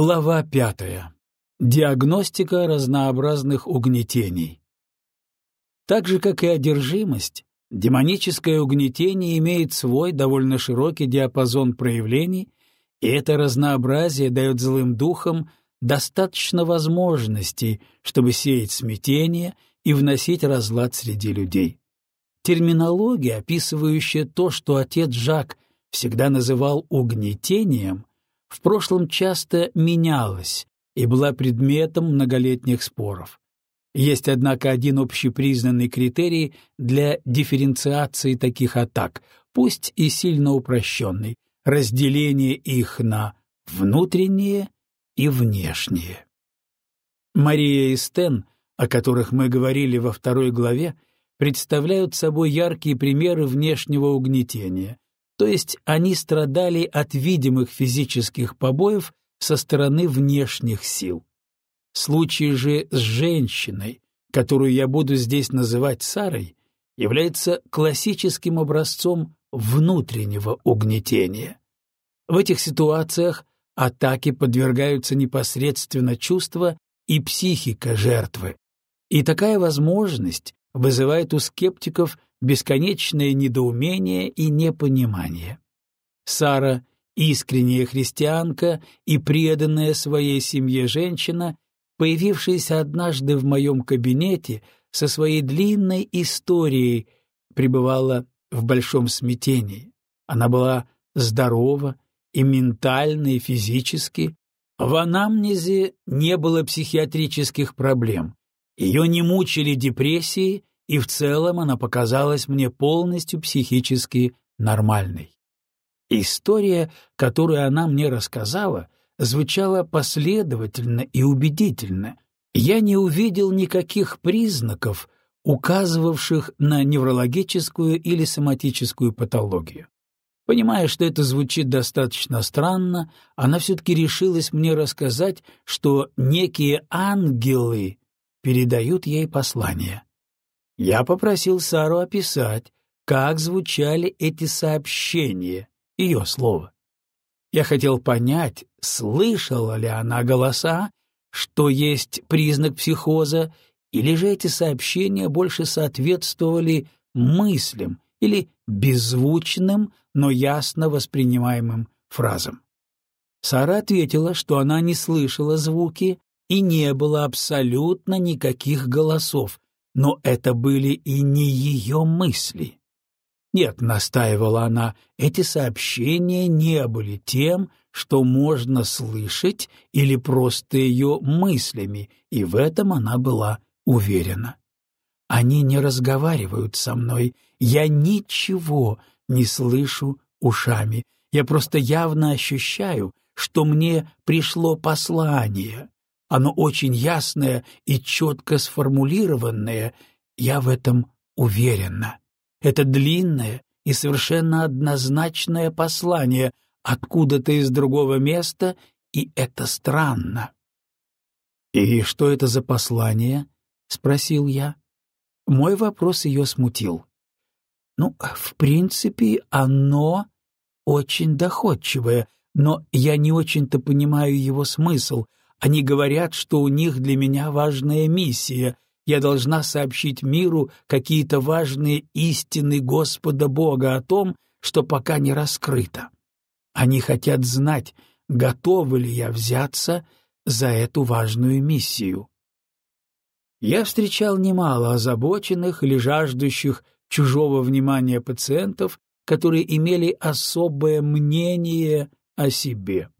Глава пятая. Диагностика разнообразных угнетений. Так же, как и одержимость, демоническое угнетение имеет свой довольно широкий диапазон проявлений, и это разнообразие дает злым духам достаточно возможностей, чтобы сеять смятение и вносить разлад среди людей. Терминология, описывающая то, что отец Жак всегда называл угнетением, в прошлом часто менялась и была предметом многолетних споров. Есть, однако, один общепризнанный критерий для дифференциации таких атак, пусть и сильно упрощенный — разделение их на внутренние и внешние. Мария и Стен, о которых мы говорили во второй главе, представляют собой яркие примеры внешнего угнетения, то есть они страдали от видимых физических побоев со стороны внешних сил. Случай же с женщиной, которую я буду здесь называть Сарой, является классическим образцом внутреннего угнетения. В этих ситуациях атаке подвергаются непосредственно чувства и психика жертвы, и такая возможность вызывает у скептиков бесконечное недоумение и непонимание. Сара — искренняя христианка и преданная своей семье женщина, появившаяся однажды в моем кабинете со своей длинной историей, пребывала в большом смятении. Она была здорова и ментально, и физически. В анамнезе не было психиатрических проблем. Ее не мучили депрессии, и в целом она показалась мне полностью психически нормальной. История, которую она мне рассказала, звучала последовательно и убедительно. Я не увидел никаких признаков, указывавших на неврологическую или соматическую патологию. Понимая, что это звучит достаточно странно, она все-таки решилась мне рассказать, что некие ангелы передают ей послание. Я попросил Сару описать, как звучали эти сообщения, ее слово. Я хотел понять, слышала ли она голоса, что есть признак психоза, или же эти сообщения больше соответствовали мыслям или беззвучным, но ясно воспринимаемым фразам. Сара ответила, что она не слышала звуки и не было абсолютно никаких голосов, но это были и не ее мысли. Нет, настаивала она, эти сообщения не были тем, что можно слышать или просто ее мыслями, и в этом она была уверена. Они не разговаривают со мной, я ничего не слышу ушами, я просто явно ощущаю, что мне пришло послание. Оно очень ясное и четко сформулированное, я в этом уверена. Это длинное и совершенно однозначное послание откуда-то из другого места, и это странно. «И что это за послание?» — спросил я. Мой вопрос ее смутил. «Ну, в принципе, оно очень доходчивое, но я не очень-то понимаю его смысл, они говорят, что у них для меня важная миссия. Я должна сообщить миру какие-то важные истины Господа Бога о том, что пока не раскрыто. Они хотят знать, готовы ли я взяться за эту важную миссию. Я встречал немало озабоченных или жаждущих чужого внимания пациентов, которые имели особое мнение о себе.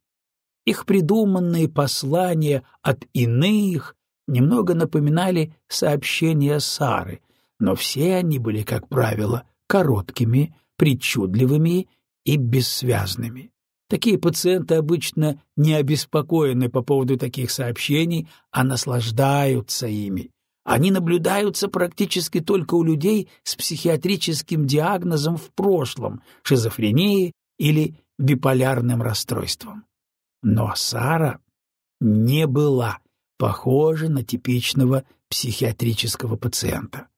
Их придуманные послания от иных немного напоминали сообщения Сары, но все они были, как правило, короткими, причудливыми и бессвязными. Такие пациенты обычно не обеспокоены по поводу таких сообщений, а наслаждаются ими. Они наблюдаются практически только у людей с психиатрическим диагнозом в прошлом, шизофренией или биполярным расстройством. Но Сара не была похожа на типичного психиатрического пациента.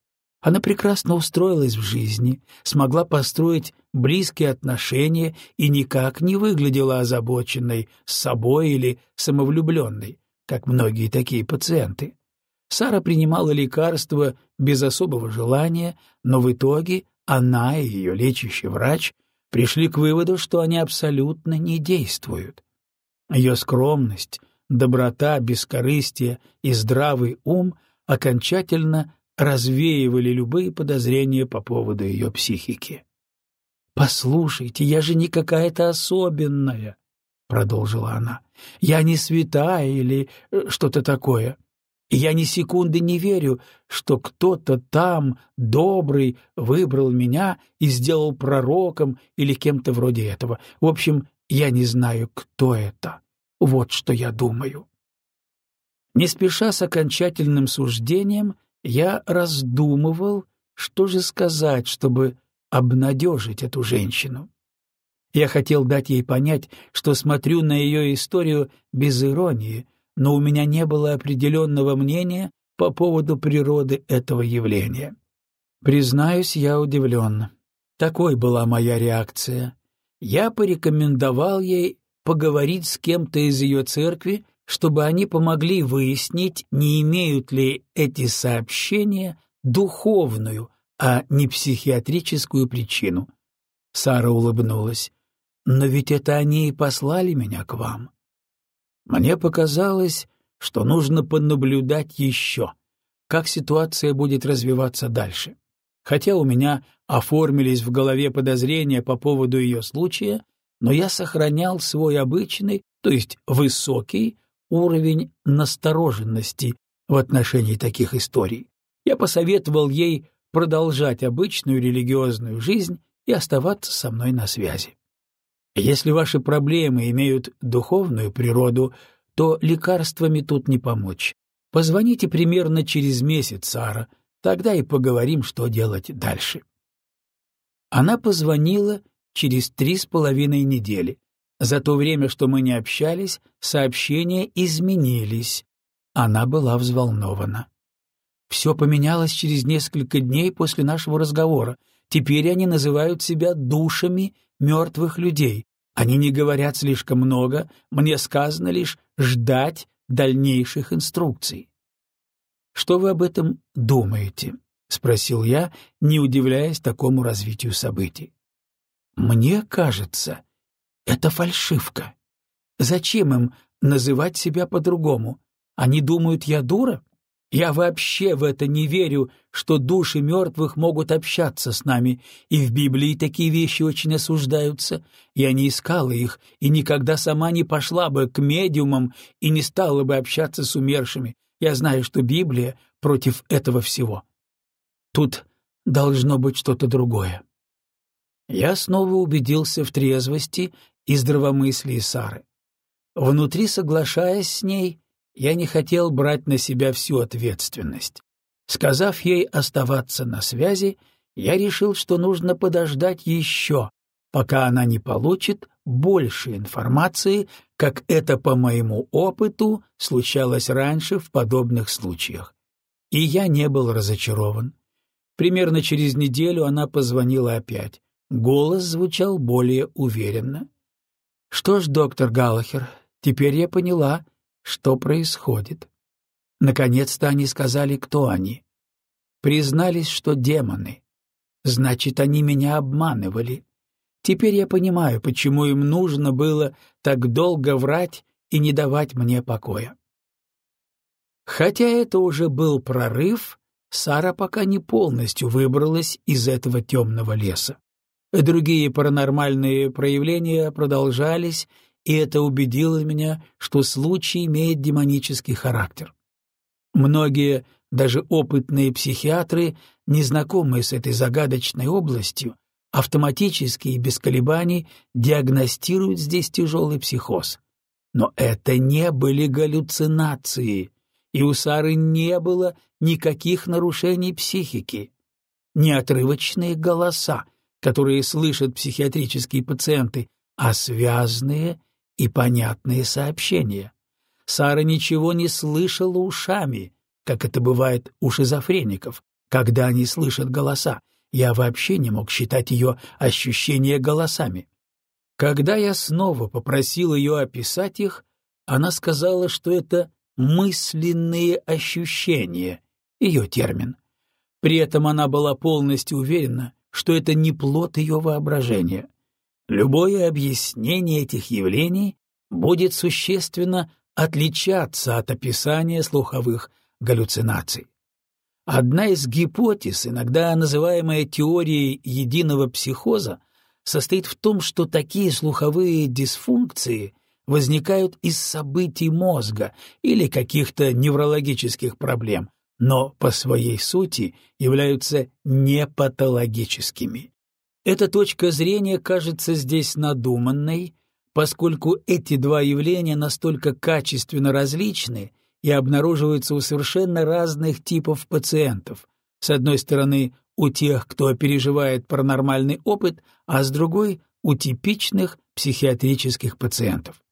Она прекрасно устроилась в жизни, смогла построить близкие отношения и никак не выглядела озабоченной собой или самовлюбленной, как многие такие пациенты. Сара принимала лекарства без особого желания, но в итоге она и ее лечащий врач пришли к выводу, что они абсолютно не действуют. Ее скромность, доброта, бескорыстие и здравый ум окончательно развеивали любые подозрения по поводу ее психики. «Послушайте, я же не какая-то особенная», — продолжила она. «Я не святая или э, что-то такое. Я ни секунды не верю, что кто-то там, добрый, выбрал меня и сделал пророком или кем-то вроде этого. В общем, я не знаю, кто это. Вот что я думаю». Не спеша с окончательным суждением, я раздумывал, что же сказать, чтобы обнадежить эту женщину. Я хотел дать ей понять, что смотрю на ее историю без иронии, но у меня не было определенного мнения по поводу природы этого явления. Признаюсь, я удивлен. Такой была моя реакция. Я порекомендовал ей поговорить с кем-то из ее церкви, чтобы они помогли выяснить, не имеют ли эти сообщения духовную, а не психиатрическую причину. Сара улыбнулась. «Но ведь это они и послали меня к вам». Мне показалось, что нужно понаблюдать еще, как ситуация будет развиваться дальше. Хотя у меня оформились в голове подозрения по поводу ее случая, но я сохранял свой обычный, то есть высокий, уровень настороженности в отношении таких историй. Я посоветовал ей продолжать обычную религиозную жизнь и оставаться со мной на связи. Если ваши проблемы имеют духовную природу, то лекарствами тут не помочь. Позвоните примерно через месяц, Сара, тогда и поговорим, что делать дальше. Она позвонила через три с половиной недели. За то время, что мы не общались, сообщения изменились. Она была взволнована. Все поменялось через несколько дней после нашего разговора. Теперь они называют себя душами мертвых людей. Они не говорят слишком много, мне сказано лишь ждать дальнейших инструкций. «Что вы об этом думаете?» — спросил я, не удивляясь такому развитию событий. «Мне кажется, это фальшивка. Зачем им называть себя по-другому? Они думают, я дура? Я вообще в это не верю, что души мертвых могут общаться с нами, и в Библии такие вещи очень осуждаются. Я не искала их, и никогда сама не пошла бы к медиумам и не стала бы общаться с умершими. Я знаю, что Библия против этого всего. Тут должно быть что-то другое. Я снова убедился в трезвости и здравомыслии Сары. Внутри соглашаясь с ней, я не хотел брать на себя всю ответственность. Сказав ей оставаться на связи, я решил, что нужно подождать еще, пока она не получит больше информации, как это по моему опыту случалось раньше в подобных случаях. И я не был разочарован. Примерно через неделю она позвонила опять. Голос звучал более уверенно. Что ж, доктор Галлахер, теперь я поняла, что происходит. Наконец-то они сказали, кто они. Признались, что демоны. Значит, они меня обманывали. Теперь я понимаю, почему им нужно было так долго врать и не давать мне покоя. Хотя это уже был прорыв, Сара пока не полностью выбралась из этого темного леса. Другие паранормальные проявления продолжались, и это убедило меня, что случай имеет демонический характер. Многие, даже опытные психиатры, незнакомые с этой загадочной областью, автоматически и без колебаний диагностируют здесь тяжелый психоз. Но это не были галлюцинации, и у Сары не было никаких нарушений психики. Неотрывочные голоса, которые слышат психиатрические пациенты, а связные и понятные сообщения. Сара ничего не слышала ушами, как это бывает у шизофреников, когда они слышат голоса. Я вообще не мог считать ее ощущения голосами. Когда я снова попросил ее описать их, она сказала, что это «мысленные ощущения», ее термин. При этом она была полностью уверена, что это не плод ее воображения. Любое объяснение этих явлений будет существенно отличаться от описания слуховых галлюцинаций. Одна из гипотез, иногда называемая теорией единого психоза, состоит в том, что такие слуховые дисфункции возникают из событий мозга или каких-то неврологических проблем, но по своей сути являются непатологическими. Эта точка зрения кажется здесь надуманной, поскольку эти два явления настолько качественно различны и обнаруживаются у совершенно разных типов пациентов. С одной стороны, у тех, кто переживает паранормальный опыт, а с другой — у типичных психиатрических пациентов.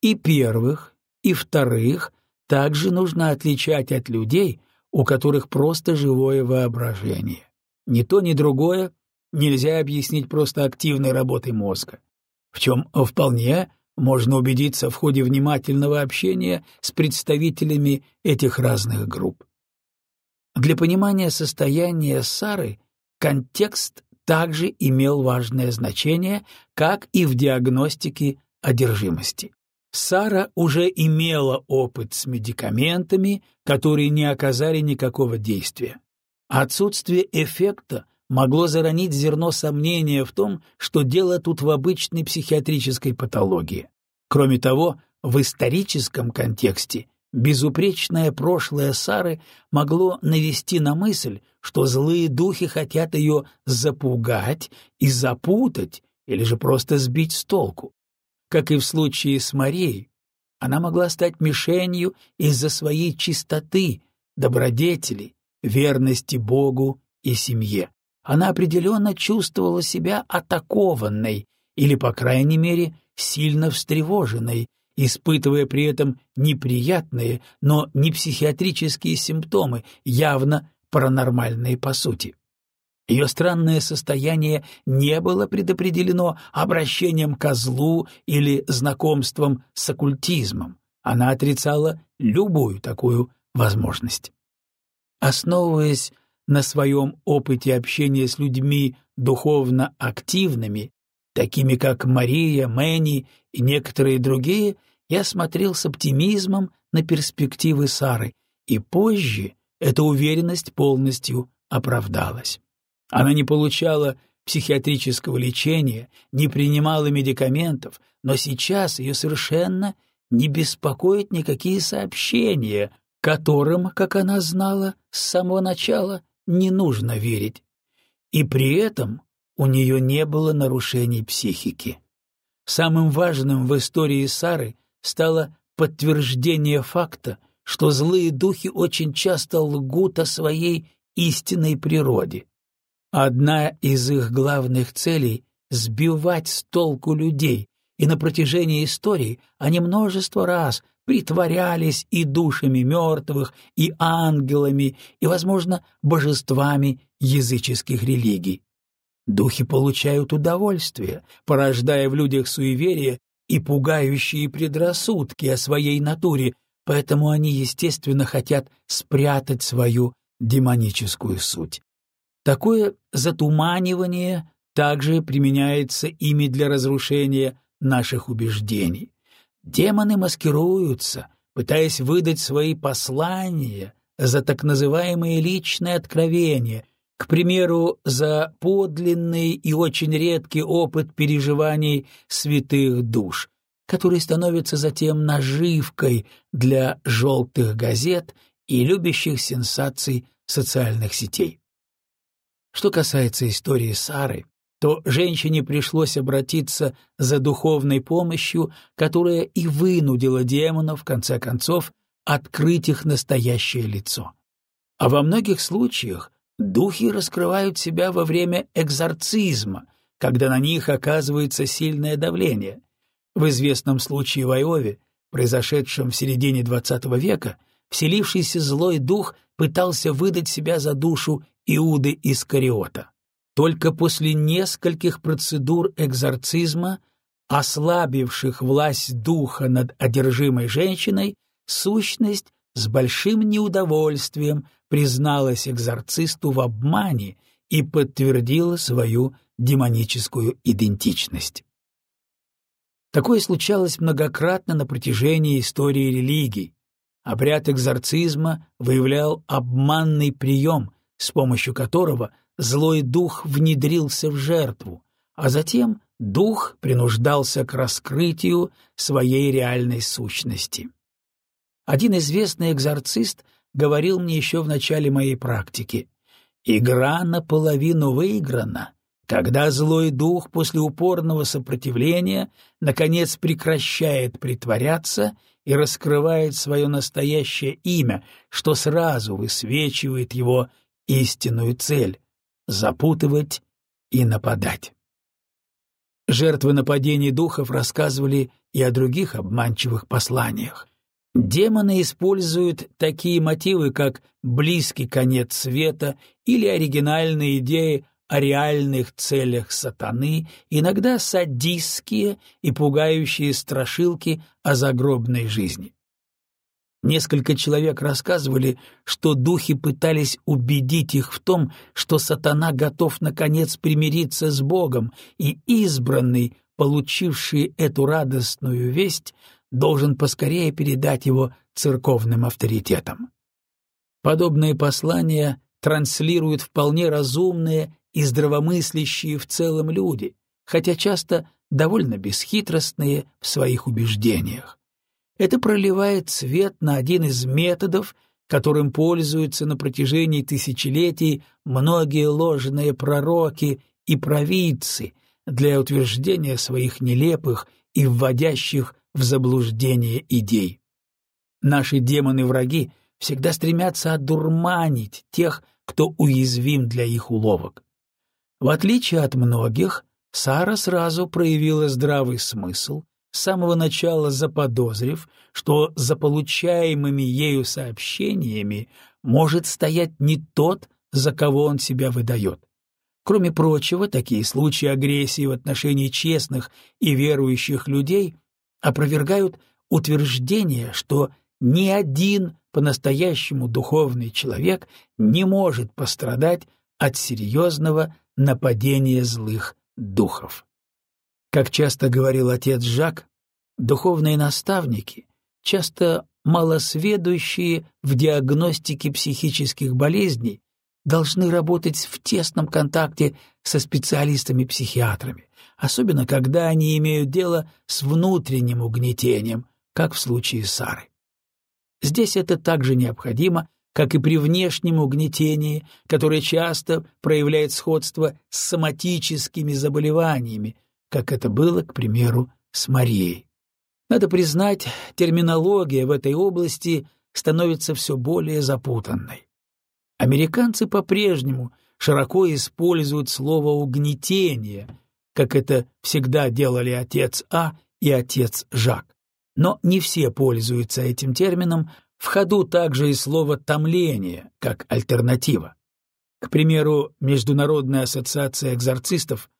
И первых, и вторых также нужно отличать от людей, у которых просто живое воображение. Ни то, ни другое нельзя объяснить просто активной работой мозга, в чем вполне можно убедиться в ходе внимательного общения с представителями этих разных групп. Для понимания состояния Сары контекст также имел важное значение, как и в диагностике одержимости. Сара уже имела опыт с медикаментами, которые не оказали никакого действия. Отсутствие эффекта могло заронить зерно сомнения в том, что дело тут в обычной психиатрической патологии. Кроме того, в историческом контексте безупречное прошлое Сары могло навести на мысль, что злые духи хотят ее запугать и запутать или же просто сбить с толку. Как и в случае с Марией, она могла стать мишенью из-за своей чистоты, добродетели, верности Богу и семье. Она определенно чувствовала себя атакованной или, по крайней мере, сильно встревоженной, испытывая при этом неприятные, но не психиатрические симптомы, явно паранормальные по сути. Ее странное состояние не было предопределено обращением к злу или знакомством с оккультизмом. Она отрицала любую такую возможность. Основываясь на своем опыте общения с людьми духовно активными, такими как Мария, Мэнни и некоторые другие, я смотрел с оптимизмом на перспективы Сары, и позже эта уверенность полностью оправдалась. Она не получала психиатрического лечения, не принимала медикаментов, но сейчас ее совершенно не беспокоят никакие сообщения, которым, как она знала, с самого начала не нужно верить. И при этом у нее не было нарушений психики. Самым важным в истории Сары стало подтверждение факта, что злые духи очень часто лгут о своей истинной природе. Одна из их главных целей — сбивать с толку людей, и на протяжении истории они множество раз притворялись и душами мертвых, и ангелами, и, возможно, божествами языческих религий. Духи получают удовольствие, порождая в людях суеверия и пугающие предрассудки о своей натуре, поэтому они, естественно, хотят спрятать свою демоническую суть. Такое затуманивание также применяется ими для разрушения наших убеждений. Демоны маскируются, пытаясь выдать свои послания за так называемые личные откровения, к примеру, за подлинный и очень редкий опыт переживаний святых душ, который становится затем наживкой для желтых газет и любящих сенсаций социальных сетей. Что касается истории Сары, то женщине пришлось обратиться за духовной помощью, которая и вынудила демонов, в конце концов, открыть их настоящее лицо. А во многих случаях духи раскрывают себя во время экзорцизма, когда на них оказывается сильное давление. В известном случае в Айове, произошедшем в середине XX века, вселившийся злой дух пытался выдать себя за душу Иуды Искариота. Только после нескольких процедур экзорцизма, ослабивших власть духа над одержимой женщиной, сущность с большим неудовольствием призналась экзорцисту в обмане и подтвердила свою демоническую идентичность. Такое случалось многократно на протяжении истории религий. Обряд экзорцизма выявлял обманный прием, с помощью которого злой дух внедрился в жертву, а затем дух принуждался к раскрытию своей реальной сущности. Один известный экзорцист говорил мне еще в начале моей практики, «Игра наполовину выиграна, когда злой дух после упорного сопротивления наконец прекращает притворяться и раскрывает свое настоящее имя, что сразу высвечивает его истинную цель — запутывать и нападать. Жертвы нападений духов рассказывали и о других обманчивых посланиях. Демоны используют такие мотивы, как близкий конец света или оригинальные идеи о реальных целях сатаны, иногда садистские и пугающие страшилки о загробной жизни. Несколько человек рассказывали, что духи пытались убедить их в том, что сатана готов наконец примириться с Богом, и избранный, получивший эту радостную весть, должен поскорее передать его церковным авторитетам. Подобные послания транслируют вполне разумные и здравомыслящие в целом люди, хотя часто довольно бесхитростные в своих убеждениях. Это проливает свет на один из методов, которым пользуются на протяжении тысячелетий многие ложные пророки и провидцы для утверждения своих нелепых и вводящих в заблуждение идей. Наши демоны-враги всегда стремятся одурманить тех, кто уязвим для их уловок. В отличие от многих, Сара сразу проявила здравый смысл, с самого начала заподозрив, что за получаемыми ею сообщениями может стоять не тот, за кого он себя выдает. Кроме прочего, такие случаи агрессии в отношении честных и верующих людей опровергают утверждение, что ни один по-настоящему духовный человек не может пострадать от серьезного нападения злых духов. Как часто говорил отец Жак, духовные наставники, часто малосведущие в диагностике психических болезней, должны работать в тесном контакте со специалистами-психиатрами, особенно когда они имеют дело с внутренним угнетением, как в случае Сары. Здесь это также необходимо, как и при внешнем угнетении, которое часто проявляет сходство с соматическими заболеваниями, как это было, к примеру, с Марией. Надо признать, терминология в этой области становится все более запутанной. Американцы по-прежнему широко используют слово «угнетение», как это всегда делали отец А и отец Жак. Но не все пользуются этим термином, в ходу также и слово «томление» как альтернатива. К примеру, Международная ассоциация экзорцистов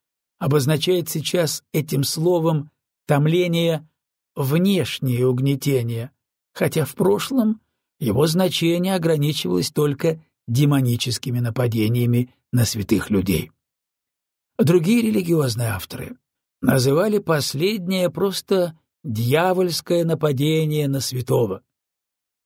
обозначает сейчас этим словом томление внешнее угнетение, хотя в прошлом его значение ограничивалось только демоническими нападениями на святых людей. Другие религиозные авторы называли последнее просто «дьявольское нападение на святого».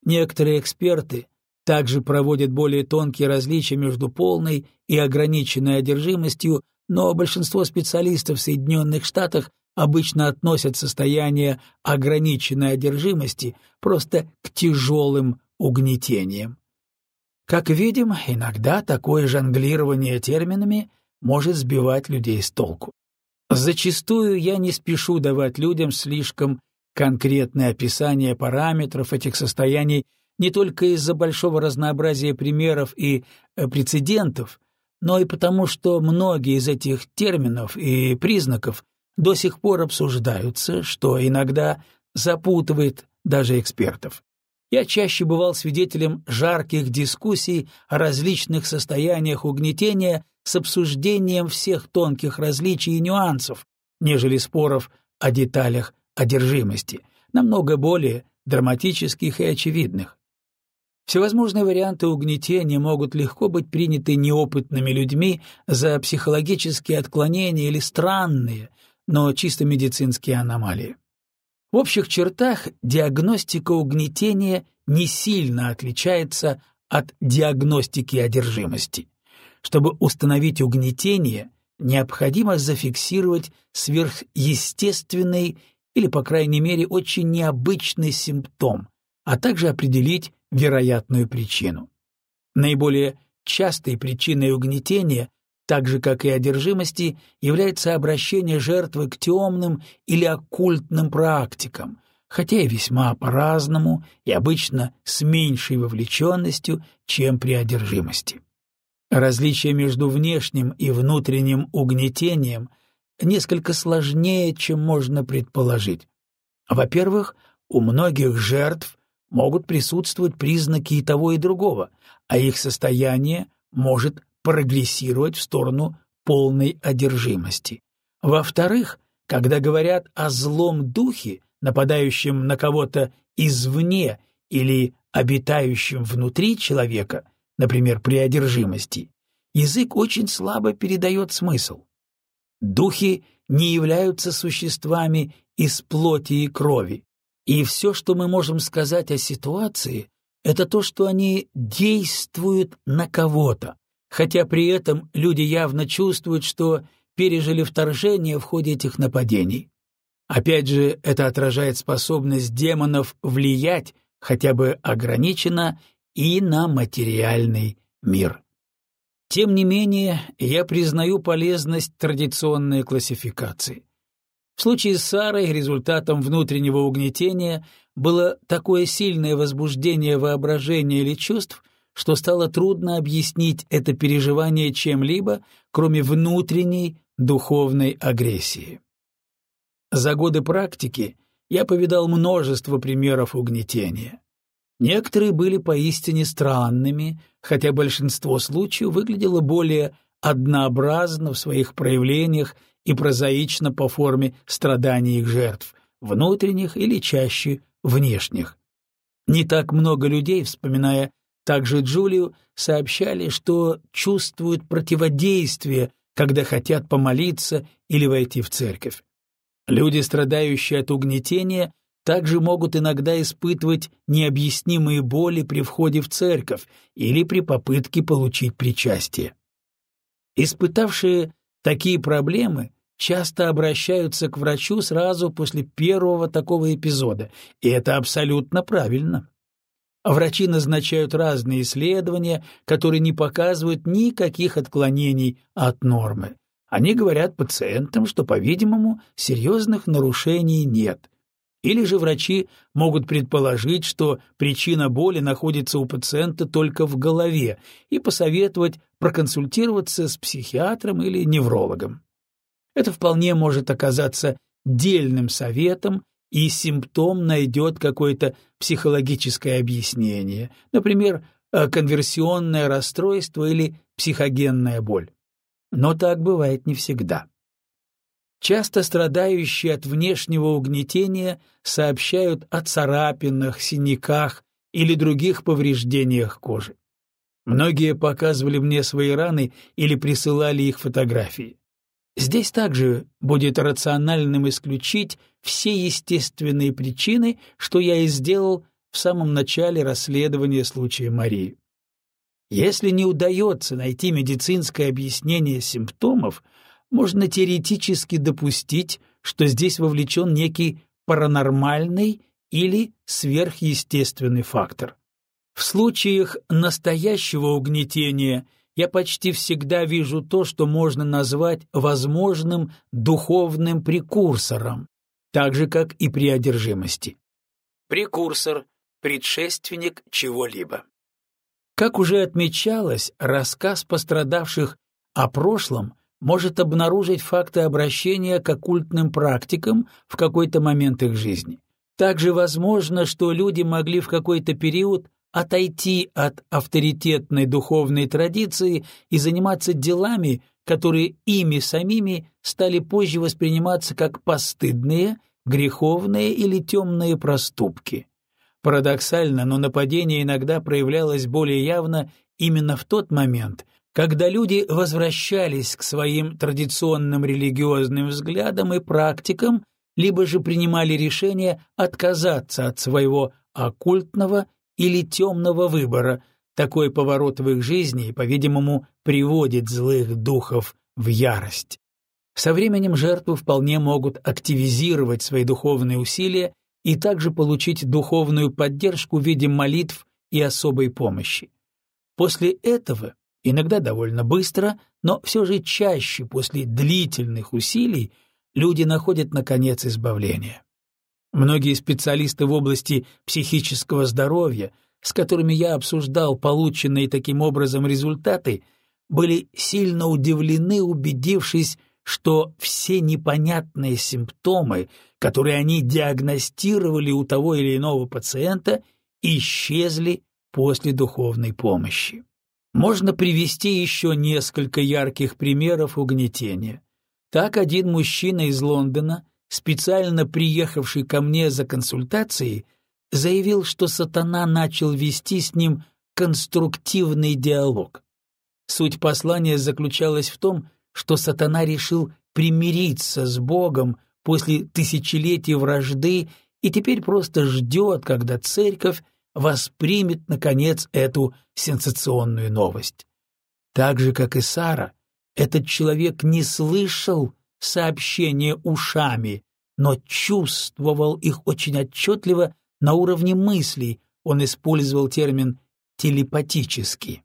Некоторые эксперты также проводят более тонкие различия между полной и ограниченной одержимостью но большинство специалистов в Соединенных Штатах обычно относят состояние ограниченной одержимости просто к тяжелым угнетениям. Как видим, иногда такое жонглирование терминами может сбивать людей с толку. Зачастую я не спешу давать людям слишком конкретное описание параметров этих состояний не только из-за большого разнообразия примеров и э, прецедентов, но и потому, что многие из этих терминов и признаков до сих пор обсуждаются, что иногда запутывает даже экспертов. я чаще бывал свидетелем жарких дискуссий о различных состояниях угнетения с обсуждением всех тонких различий и нюансов, нежели споров о деталях одержимости, намного более драматических и очевидных. Всевозможные варианты угнетения могут легко быть приняты неопытными людьми за психологические отклонения или странные, но чисто медицинские аномалии. В общих чертах диагностика угнетения не сильно отличается от диагностики одержимости. Чтобы установить угнетение, необходимо зафиксировать сверхъестественный или, по крайней мере, очень необычный симптом, а также определить вероятную причину. Наиболее частой причиной угнетения, так же как и одержимости, является обращение жертвы к темным или оккультным практикам, хотя и весьма по-разному и обычно с меньшей вовлеченностью, чем при одержимости. Различие между внешним и внутренним угнетением несколько сложнее, чем можно предположить. Во-первых, у многих жертв могут присутствовать признаки и того, и другого, а их состояние может прогрессировать в сторону полной одержимости. Во-вторых, когда говорят о злом духе, нападающем на кого-то извне или обитающем внутри человека, например, при одержимости, язык очень слабо передает смысл. Духи не являются существами из плоти и крови, и все, что мы можем сказать о ситуации, это то, что они действуют на кого-то, хотя при этом люди явно чувствуют, что пережили вторжение в ходе этих нападений. Опять же, это отражает способность демонов влиять, хотя бы ограниченно, и на материальный мир. Тем не менее, я признаю полезность традиционной классификации. В случае с Сарой результатом внутреннего угнетения было такое сильное возбуждение воображения или чувств, что стало трудно объяснить это переживание чем-либо, кроме внутренней духовной агрессии. За годы практики я повидал множество примеров угнетения. Некоторые были поистине странными, хотя большинство случаев выглядело более однообразно в своих проявлениях и прозаично по форме страданий их жертв, внутренних или чаще внешних. Не так много людей, вспоминая также Джулию, сообщали, что чувствуют противодействие, когда хотят помолиться или войти в церковь. Люди, страдающие от угнетения, также могут иногда испытывать необъяснимые боли при входе в церковь или при попытке получить причастие. Испытавшие такие проблемы часто обращаются к врачу сразу после первого такого эпизода, и это абсолютно правильно. Врачи назначают разные исследования, которые не показывают никаких отклонений от нормы. Они говорят пациентам, что, по-видимому, серьезных нарушений нет. Или же врачи могут предположить, что причина боли находится у пациента только в голове, и посоветовать проконсультироваться с психиатром или неврологом. Это вполне может оказаться дельным советом, и симптом найдет какое-то психологическое объяснение, например, э, конверсионное расстройство или психогенная боль. Но так бывает не всегда. Часто страдающие от внешнего угнетения сообщают о царапинах, синяках или других повреждениях кожи. Многие показывали мне свои раны или присылали их фотографии. Здесь также будет рациональным исключить все естественные причины, что я и сделал в самом начале расследования случая Марии. Если не удается найти медицинское объяснение симптомов, можно теоретически допустить, что здесь вовлечен некий паранормальный или сверхъестественный фактор. В случаях настоящего угнетения – я почти всегда вижу то, что можно назвать возможным духовным прекурсором, так же, как и при одержимости. Прекурсор — предшественник чего-либо. Как уже отмечалось, рассказ пострадавших о прошлом может обнаружить факты обращения к оккультным практикам в какой-то момент их жизни. Также возможно, что люди могли в какой-то период отойти от авторитетной духовной традиции и заниматься делами, которые ими самими стали позже восприниматься как постыдные, греховные или темные проступки. Парадоксально, но нападение иногда проявлялось более явно именно в тот момент, когда люди возвращались к своим традиционным религиозным взглядам и практикам, либо же принимали решение отказаться от своего оккультного или темного выбора. Такой поворот в их жизни, по-видимому, приводит злых духов в ярость. Со временем жертвы вполне могут активизировать свои духовные усилия и также получить духовную поддержку в виде молитв и особой помощи. После этого, иногда довольно быстро, но все же чаще после длительных усилий, люди находят, наконец, избавление. Многие специалисты в области психического здоровья, с которыми я обсуждал полученные таким образом результаты, были сильно удивлены, убедившись, что все непонятные симптомы, которые они диагностировали у того или иного пациента, исчезли после духовной помощи. Можно привести еще несколько ярких примеров угнетения. Так один мужчина из Лондона, специально приехавший ко мне за консультацией, заявил, что сатана начал вести с ним конструктивный диалог. Суть послания заключалась в том, что сатана решил примириться с Богом после тысячелетий вражды и теперь просто ждет, когда церковь воспримет, наконец, эту сенсационную новость. Так же, как и Сара, этот человек не слышал сообщения ушами, но чувствовал их очень отчетливо на уровне мыслей, он использовал термин «телепатически».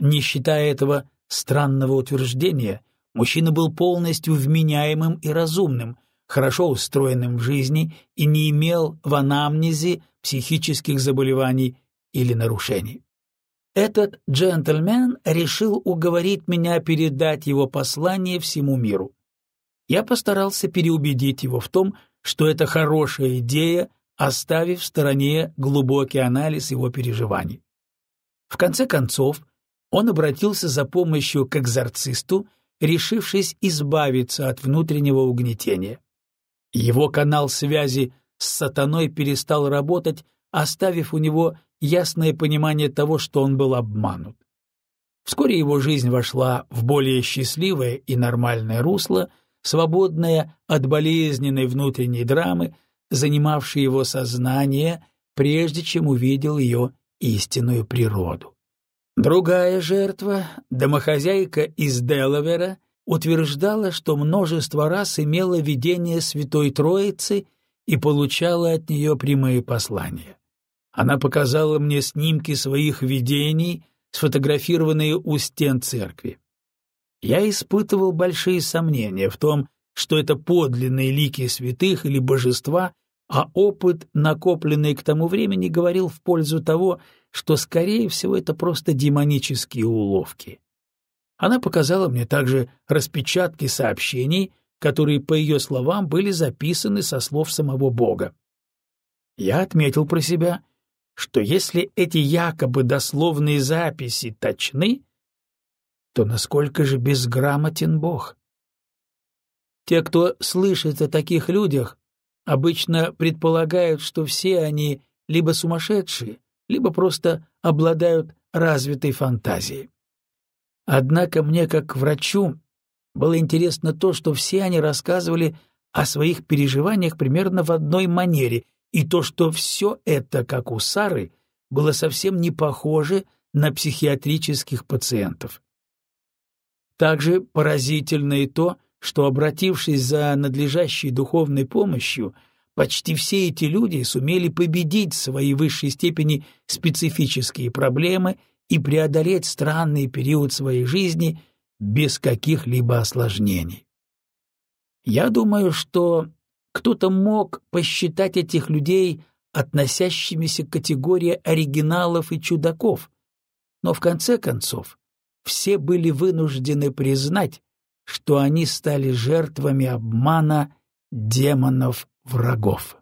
Не считая этого странного утверждения, мужчина был полностью вменяемым и разумным, хорошо устроенным в жизни и не имел в анамнезе психических заболеваний или нарушений. Этот джентльмен решил уговорить меня передать его послание всему миру. Я постарался переубедить его в том, что это хорошая идея, оставив в стороне глубокий анализ его переживаний. В конце концов, он обратился за помощью к экзорцисту, решившись избавиться от внутреннего угнетения. Его канал связи с сатаной перестал работать, оставив у него ясное понимание того, что он был обманут. Вскоре его жизнь вошла в более счастливое и нормальное русло, свободное от болезненной внутренней драмы, занимавшей его сознание, прежде чем увидел ее истинную природу. Другая жертва, домохозяйка из Делавера, утверждала, что множество раз имела видение Святой Троицы и получала от нее прямые послания. Она показала мне снимки своих видений, сфотографированные у стен церкви. Я испытывал большие сомнения в том, что это подлинные лики святых или божества, а опыт, накопленный к тому времени, говорил в пользу того, что, скорее всего, это просто демонические уловки. Она показала мне также распечатки сообщений, которые, по ее словам, были записаны со слов самого Бога. Я отметил про себя, что если эти якобы дословные записи точны, то насколько же безграмотен Бог? Те, кто слышит о таких людях, обычно предполагают, что все они либо сумасшедшие, либо просто обладают развитой фантазией. Однако мне, как врачу, было интересно то, что все они рассказывали о своих переживаниях примерно в одной манере, и то, что все это, как у Сары, было совсем не похоже на психиатрических пациентов. Также поразительно и то, что, обратившись за надлежащей духовной помощью, Почти все эти люди сумели победить в своей высшей степени специфические проблемы и преодолеть странный период своей жизни без каких-либо осложнений. Я думаю, что кто-то мог посчитать этих людей относящимися к категории оригиналов и чудаков, но в конце концов все были вынуждены признать, что они стали жертвами обмана демонов врагов.